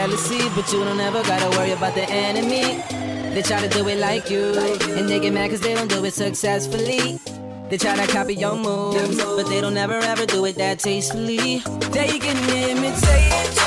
jealousy, but you don't ever gotta worry about the enemy. They try to do it like you, and they get mad cause they don't do it successfully. They try to copy your moves, but they don't ever ever do it that tastefully. They can imitate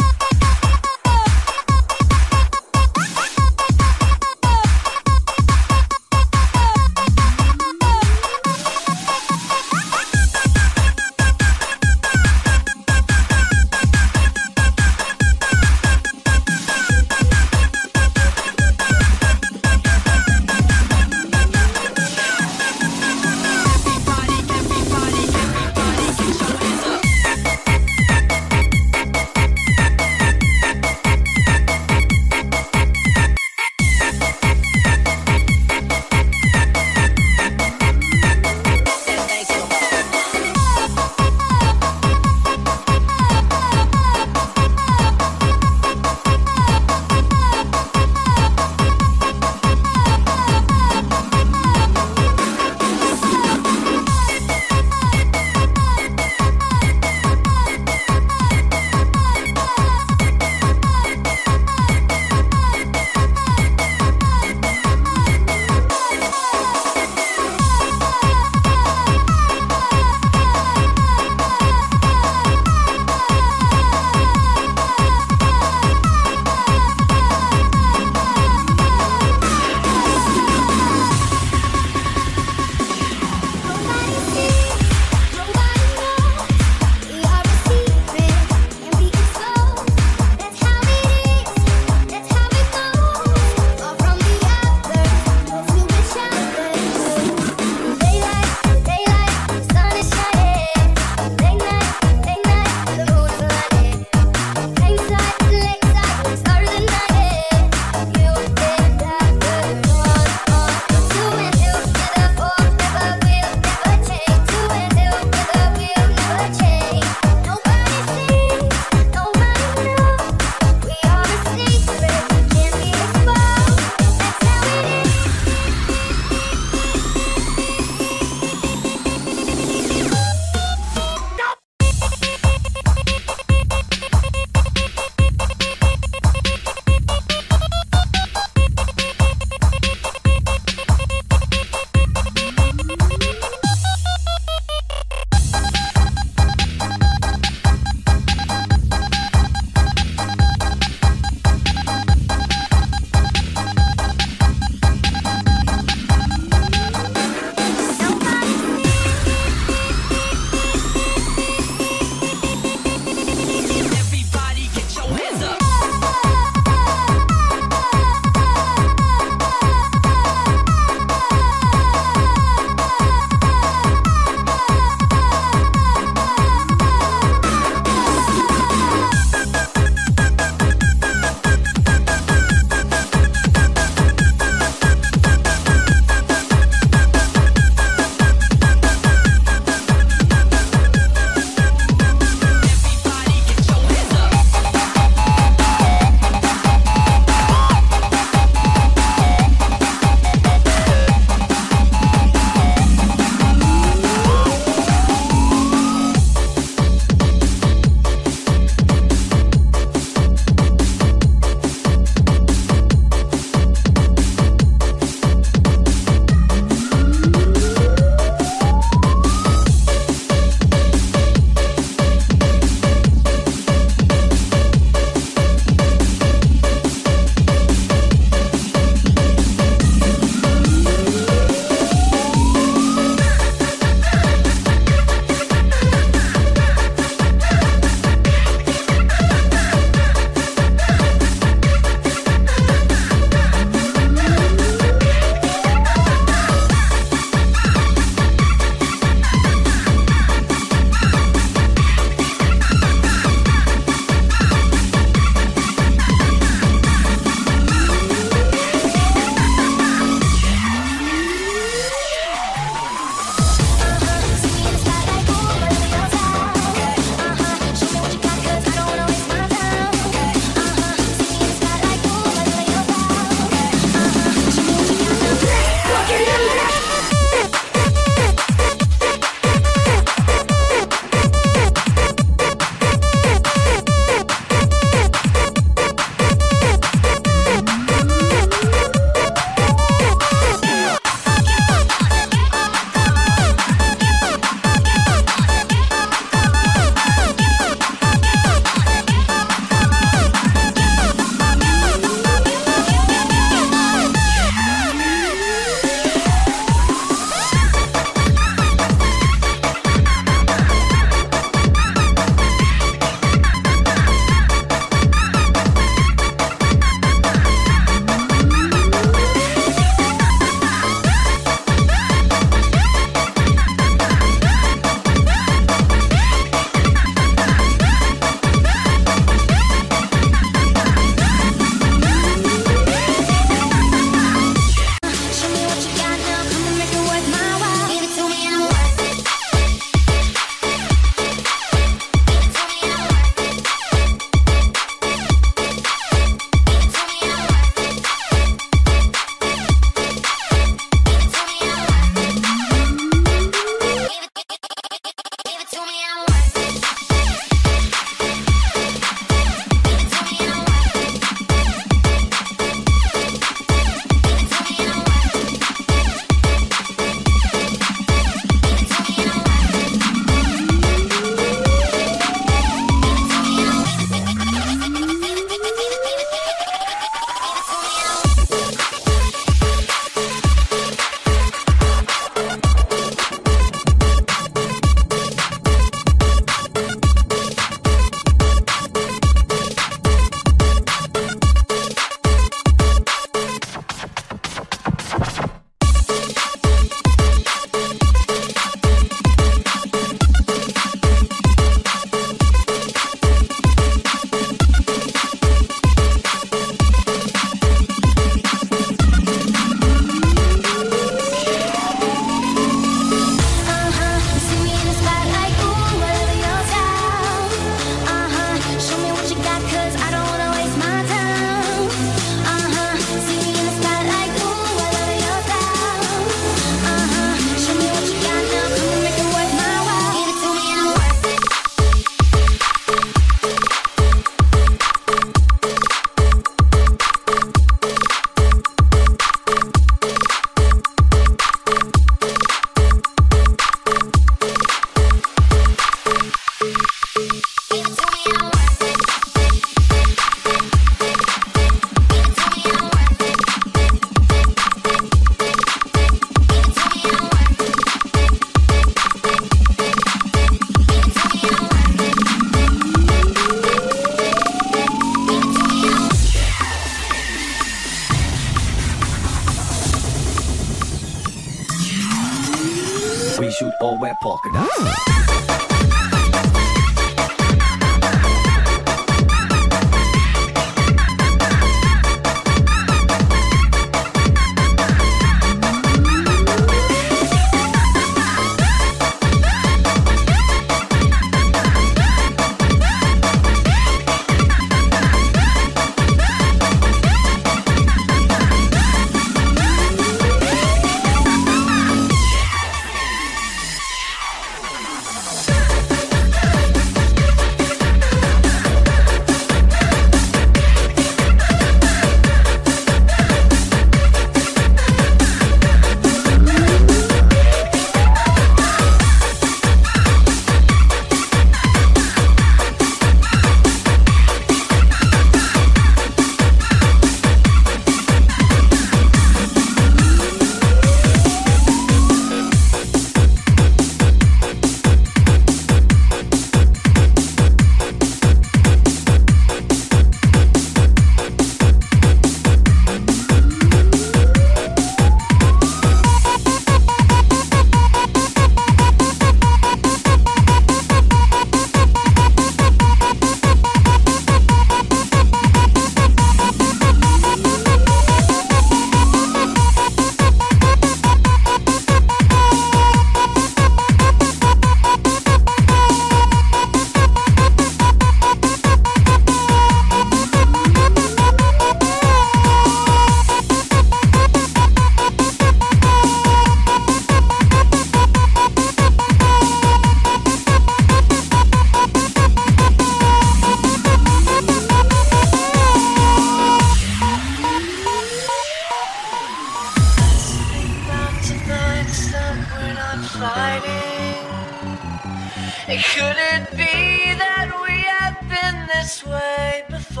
I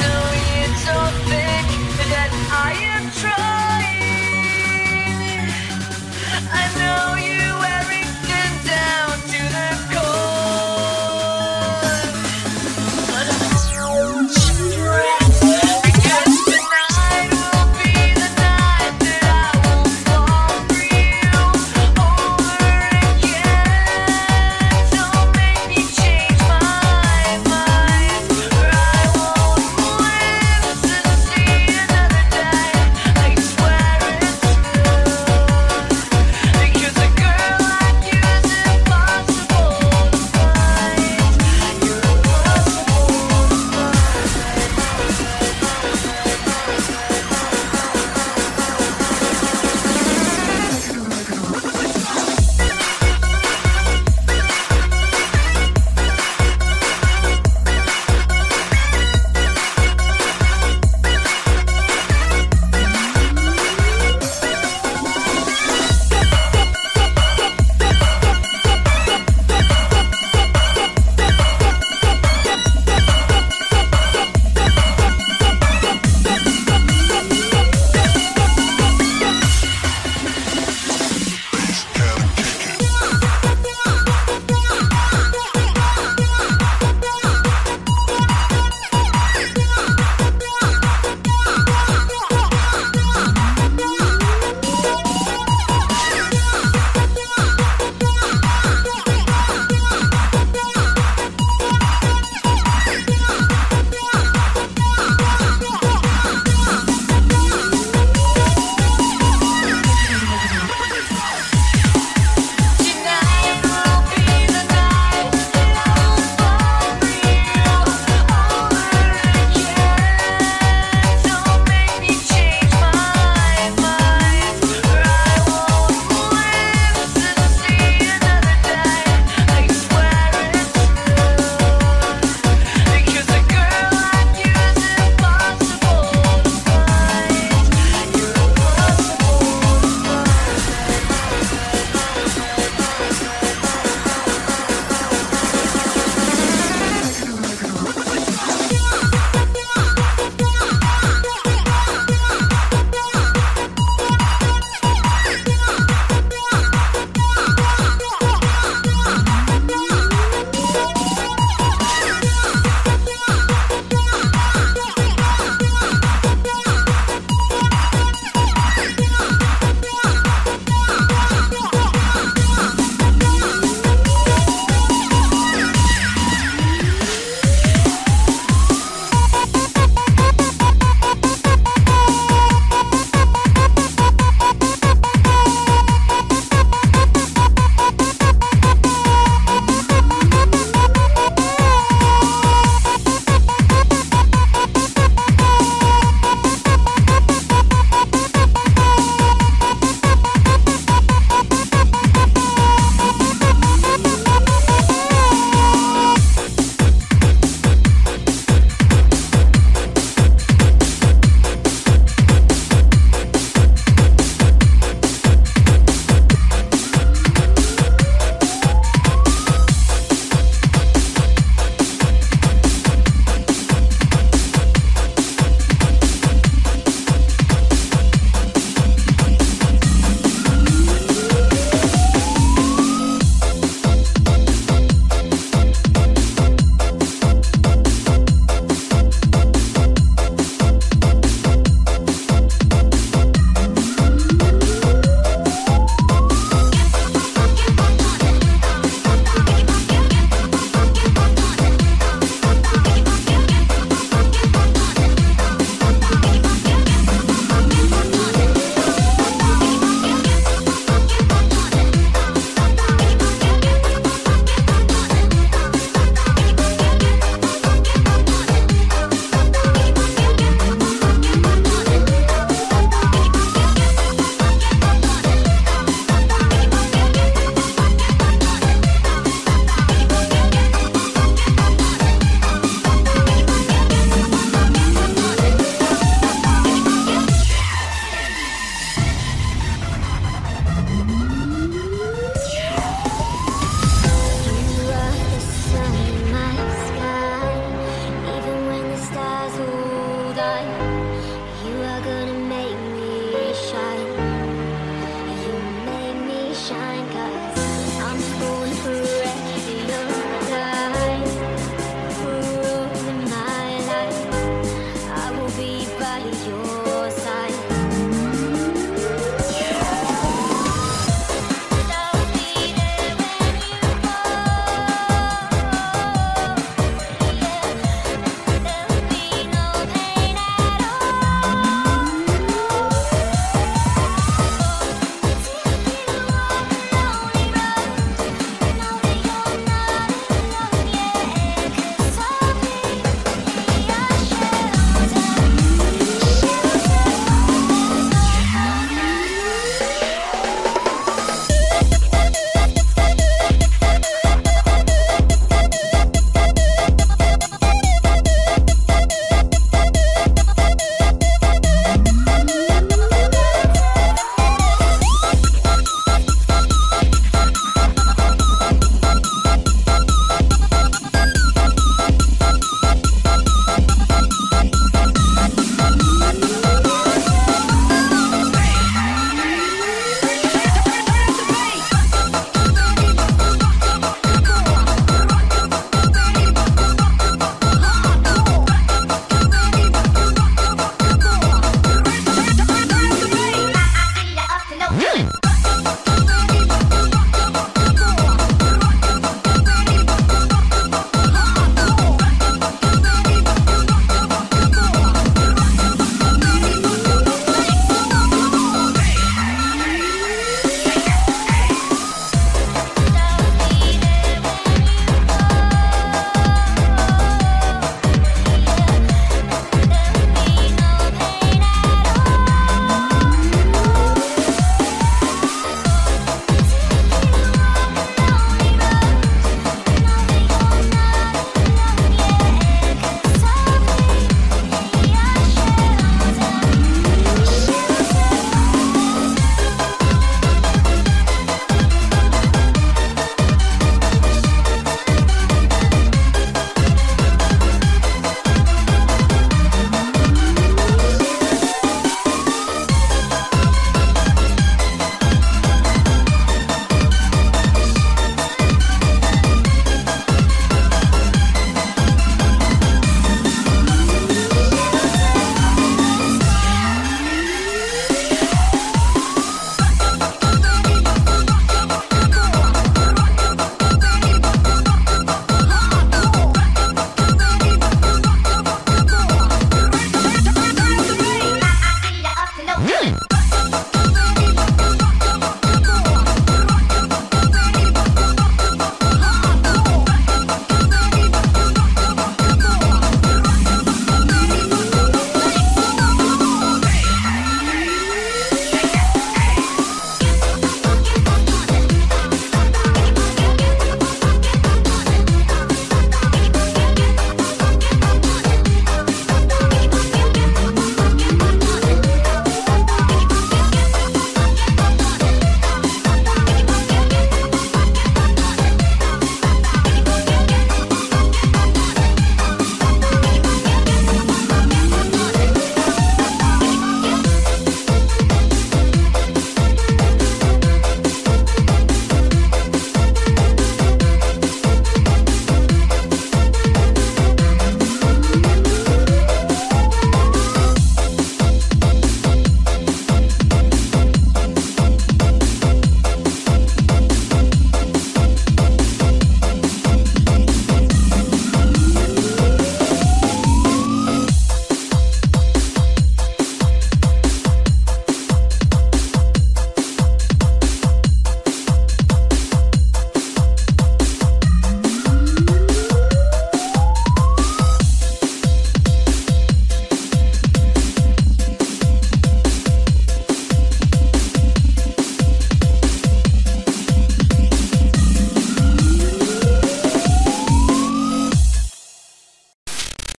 know you don't think that I am trying. I know you.